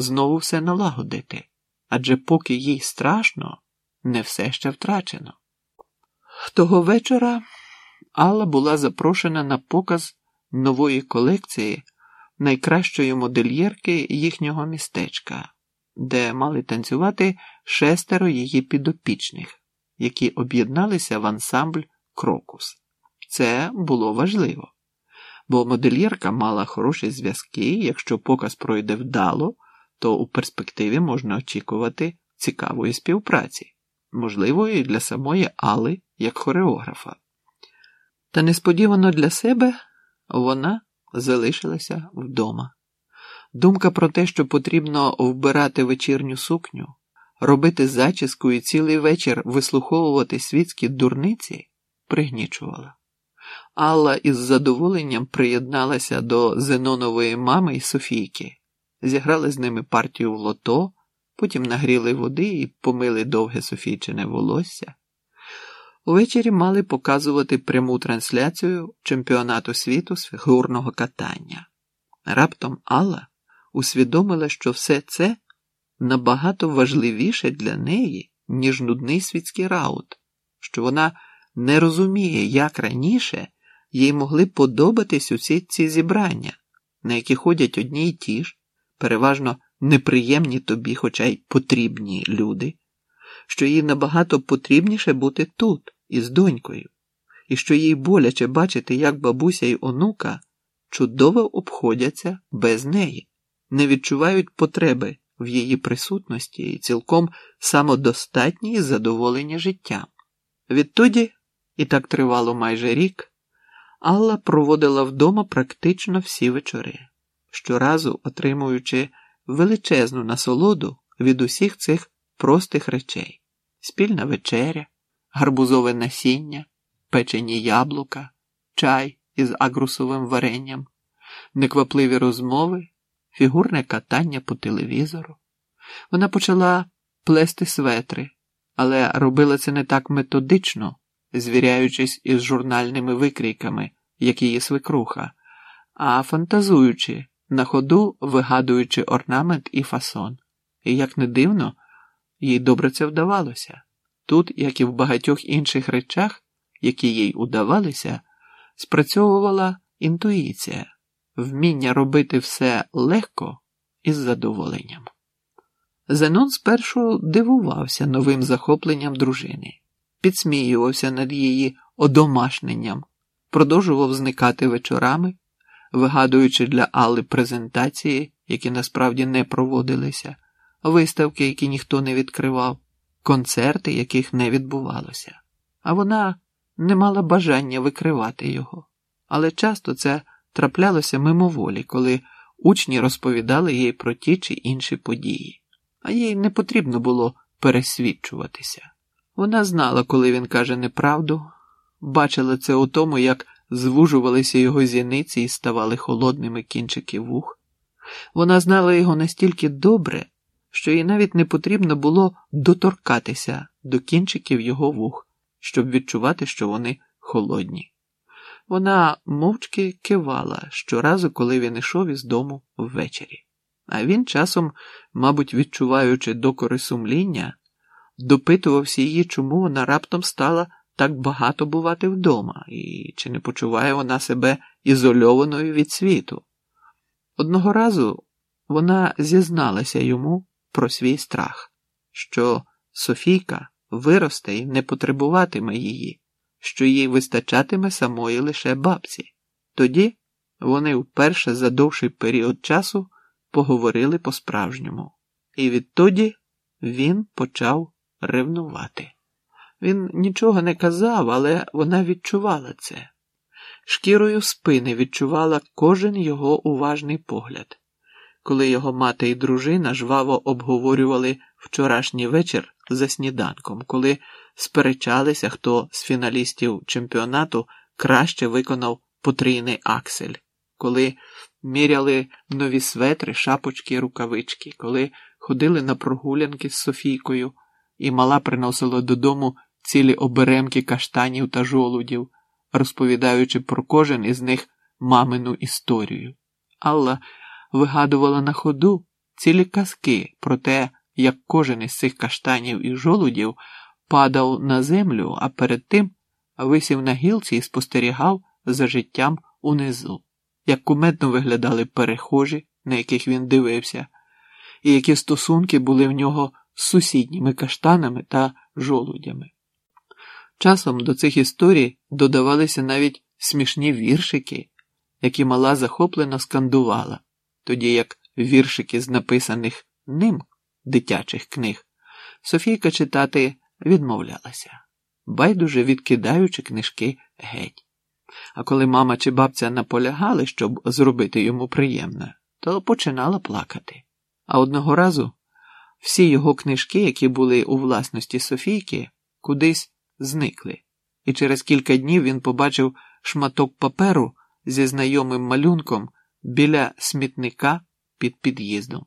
знову все налагодити, адже поки їй страшно, не все ще втрачено. Того вечора Алла була запрошена на показ нової колекції найкращої модельєрки їхнього містечка, де мали танцювати шестеро її підопічних, які об'єдналися в ансамбль Крокус. Це було важливо, бо модельєрка мала хороші зв'язки, якщо показ пройде вдало, то у перспективі можна очікувати цікавої співпраці, можливої для самої Алли як хореографа. Та несподівано для себе вона залишилася вдома. Думка про те, що потрібно вбирати вечірню сукню, робити зачіску і цілий вечір вислуховувати світські дурниці, пригнічувала. Алла із задоволенням приєдналася до Зенонової мами і Софійки, зіграли з ними партію в лото, потім нагріли води і помили довге Софійчине волосся. Увечері мали показувати пряму трансляцію чемпіонату світу з фігурного катання. Раптом Алла усвідомила, що все це набагато важливіше для неї, ніж нудний світський раут, що вона не розуміє, як раніше їй могли подобатись усі ці зібрання, на які ходять одні й ті ж, переважно неприємні тобі, хоча й потрібні люди, що їй набагато потрібніше бути тут із донькою, і що їй боляче бачити, як бабуся й онука чудово обходяться без неї, не відчувають потреби в її присутності і цілком самодостатні і задоволені життям. Відтоді, і так тривало майже рік, Алла проводила вдома практично всі вечори, щоразу отримуючи величезну насолоду від усіх цих простих речей: спільна вечеря, гарбузове насіння, печені яблука, чай із агрусовим варенням, неквапливі розмови, фігурне катання по телевізору. Вона почала плести светри, але робила це не так методично, звіряючись із журнальними викрійками, як її свекруха, а фантазуючи, на ходу вигадуючи орнамент і фасон. І, як не дивно, їй добре це вдавалося. Тут, як і в багатьох інших речах, які їй удавалися, спрацьовувала інтуїція, вміння робити все легко і з задоволенням. Зенон спершу дивувався новим захопленням дружини, підсміювався над її одомашненням, продовжував зникати вечорами, вигадуючи для Алли презентації, які насправді не проводилися, виставки, які ніхто не відкривав, концерти, яких не відбувалося. А вона не мала бажання викривати його. Але часто це траплялося мимоволі, коли учні розповідали їй про ті чи інші події, а їй не потрібно було пересвідчуватися. Вона знала, коли він каже неправду, бачила це у тому, як звужувалися його зіниці і ставали холодними кінчики вух. Вона знала його настільки добре, що їй навіть не потрібно було доторкатися до кінчиків його вух, щоб відчувати, що вони холодні. Вона мовчки кивала щоразу, коли він ішов із дому ввечері. А він часом, мабуть, відчуваючи докори сумління, допитувався її, чому вона раптом стала так багато бувати вдома, і чи не почуває вона себе ізольованою від світу. Одного разу вона зізналася йому про свій страх, що Софійка виросте і не потребуватиме її, що їй вистачатиме самої лише бабці. Тоді вони вперше за довший період часу поговорили по-справжньому, і відтоді він почав ревнувати. Він нічого не казав, але вона відчувала це. Шкірою спини відчувала кожен його уважний погляд, коли його мати і дружина жваво обговорювали вчорашній вечір за сніданком, коли сперечалися, хто з фіналістів чемпіонату краще виконав потрійний аксель, коли міряли нові светри, шапочки, рукавички, коли ходили на прогулянки з Софійкою, і мала приносила додому цілі оберемки каштанів та жолудів, розповідаючи про кожен із них мамину історію. Алла вигадувала на ходу цілі казки про те, як кожен із цих каштанів і жолудів падав на землю, а перед тим висів на гілці і спостерігав за життям унизу, як кумедно виглядали перехожі, на яких він дивився, і які стосунки були в нього з сусідніми каштанами та жолудями. Часом до цих історій додавалися навіть смішні віршики, які мала захоплено скандувала, тоді як віршики з написаних ним дитячих книг Софійка читати відмовлялася, байдуже відкидаючи книжки геть. А коли мама чи бабця наполягали, щоб зробити йому приємне, то починала плакати. А одного разу всі його книжки, які були у власності Софійки, кудись зникли, і через кілька днів він побачив шматок паперу зі знайомим малюнком біля смітника під під'їздом.